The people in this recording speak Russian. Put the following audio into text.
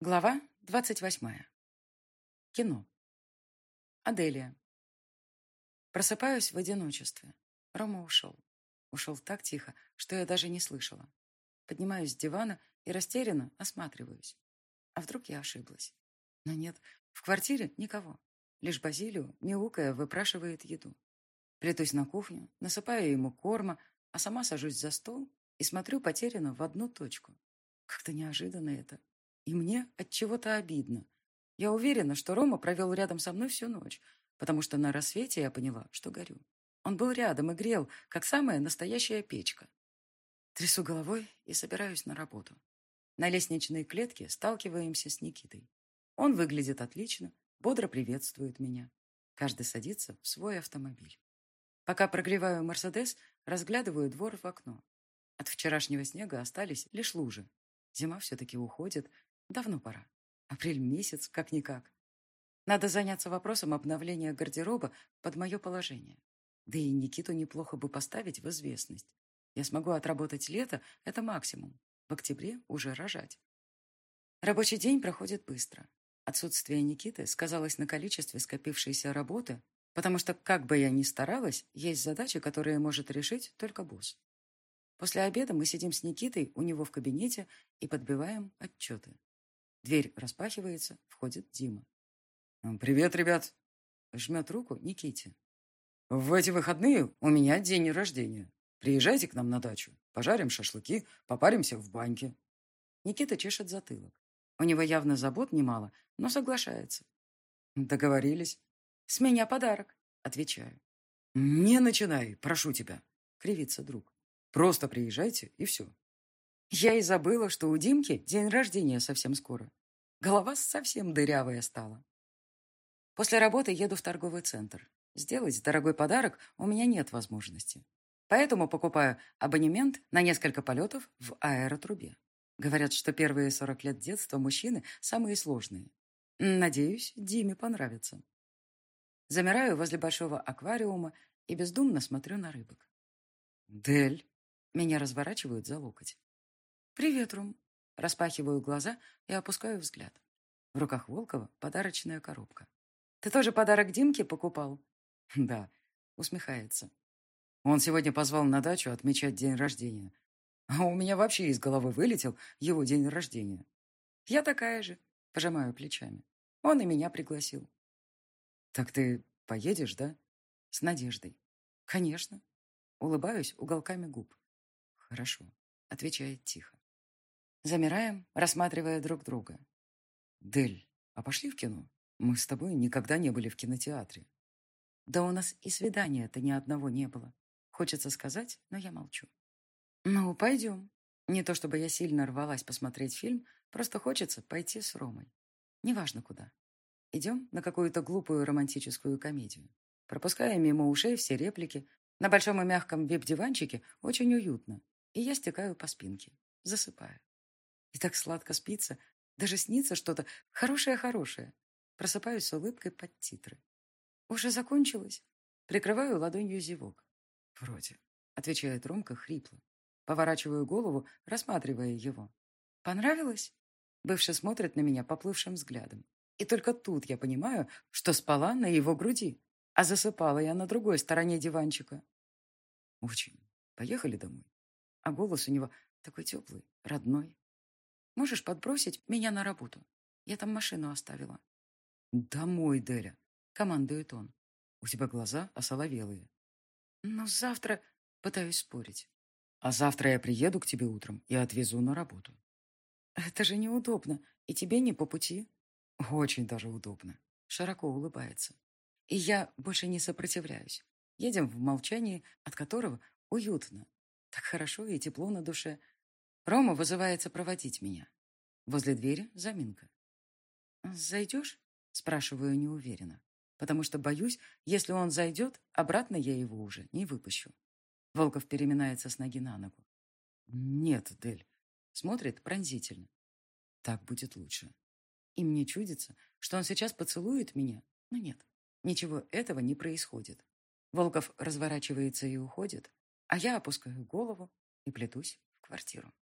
Глава двадцать восьмая. Кино. Аделия. Просыпаюсь в одиночестве. Рома ушел. Ушел так тихо, что я даже не слышала. Поднимаюсь с дивана и растерянно осматриваюсь. А вдруг я ошиблась? Но нет, в квартире никого. Лишь Базилио, мяукая, выпрашивает еду. Плетусь на кухню, насыпаю ему корма, а сама сажусь за стол и смотрю потерянно в одну точку. Как-то неожиданно это. И мне от чего-то обидно. Я уверена, что Рома провел рядом со мной всю ночь, потому что на рассвете я поняла, что горю. Он был рядом и грел, как самая настоящая печка. Трясу головой и собираюсь на работу. На лестничной клетке сталкиваемся с Никитой. Он выглядит отлично, бодро приветствует меня. Каждый садится в свой автомобиль. Пока прогреваю Мерседес, разглядываю двор в окно. От вчерашнего снега остались лишь лужи. Зима все-таки уходит, Давно пора. Апрель месяц, как-никак. Надо заняться вопросом обновления гардероба под мое положение. Да и Никиту неплохо бы поставить в известность. Я смогу отработать лето, это максимум. В октябре уже рожать. Рабочий день проходит быстро. Отсутствие Никиты сказалось на количестве скопившейся работы, потому что, как бы я ни старалась, есть задачи, которые может решить только босс. После обеда мы сидим с Никитой у него в кабинете и подбиваем отчеты. Дверь распахивается, входит Дима. «Привет, ребят!» Жмет руку Никите. «В эти выходные у меня день рождения. Приезжайте к нам на дачу. Пожарим шашлыки, попаримся в баньке». Никита чешет затылок. У него явно забот немало, но соглашается. «Договорились». «С меня подарок», — отвечаю. «Не начинай, прошу тебя», — кривится друг. «Просто приезжайте, и все». Я и забыла, что у Димки день рождения совсем скоро. Голова совсем дырявая стала. После работы еду в торговый центр. Сделать дорогой подарок у меня нет возможности. Поэтому покупаю абонемент на несколько полетов в аэротрубе. Говорят, что первые 40 лет детства мужчины самые сложные. Надеюсь, Диме понравится. Замираю возле большого аквариума и бездумно смотрю на рыбок. «Дель!» Меня разворачивают за локоть. «Привет, Рум!» Распахиваю глаза и опускаю взгляд. В руках Волкова подарочная коробка. «Ты тоже подарок Димке покупал?» «Да», — усмехается. «Он сегодня позвал на дачу отмечать день рождения. А у меня вообще из головы вылетел его день рождения». «Я такая же», — пожимаю плечами. Он и меня пригласил. «Так ты поедешь, да?» «С надеждой». «Конечно». Улыбаюсь уголками губ. «Хорошо», — отвечает тихо. Замираем, рассматривая друг друга. «Дель, а пошли в кино? Мы с тобой никогда не были в кинотеатре». «Да у нас и свидания-то ни одного не было. Хочется сказать, но я молчу». «Ну, пойдем». Не то чтобы я сильно рвалась посмотреть фильм, просто хочется пойти с Ромой. Неважно куда. Идем на какую-то глупую романтическую комедию. Пропуская мимо ушей все реплики, на большом и мягком вип-диванчике очень уютно, и я стекаю по спинке, засыпаю. И так сладко спится. Даже снится что-то хорошее-хорошее. Просыпаюсь с улыбкой под титры. Уже закончилось. Прикрываю ладонью зевок. Вроде, отвечает Ромка хрипло. Поворачиваю голову, рассматривая его. Понравилось? Бывший смотрит на меня поплывшим взглядом. И только тут я понимаю, что спала на его груди, а засыпала я на другой стороне диванчика. Очень. Поехали домой. А голос у него такой теплый, родной. Можешь подбросить меня на работу? Я там машину оставила. Домой, Деля, командует он. У тебя глаза осоловелые. Но завтра пытаюсь спорить. А завтра я приеду к тебе утром и отвезу на работу. Это же неудобно. И тебе не по пути. Очень даже удобно. Широко улыбается. И я больше не сопротивляюсь. Едем в молчании, от которого уютно. Так хорошо и тепло на душе, Рома вызывается проводить меня. Возле двери заминка. «Зайдешь?» – спрашиваю неуверенно, потому что боюсь, если он зайдет, обратно я его уже не выпущу. Волков переминается с ноги на ногу. «Нет, Дель», – смотрит пронзительно. «Так будет лучше». И мне чудится, что он сейчас поцелует меня, но нет, ничего этого не происходит. Волков разворачивается и уходит, а я опускаю голову и плетусь в квартиру.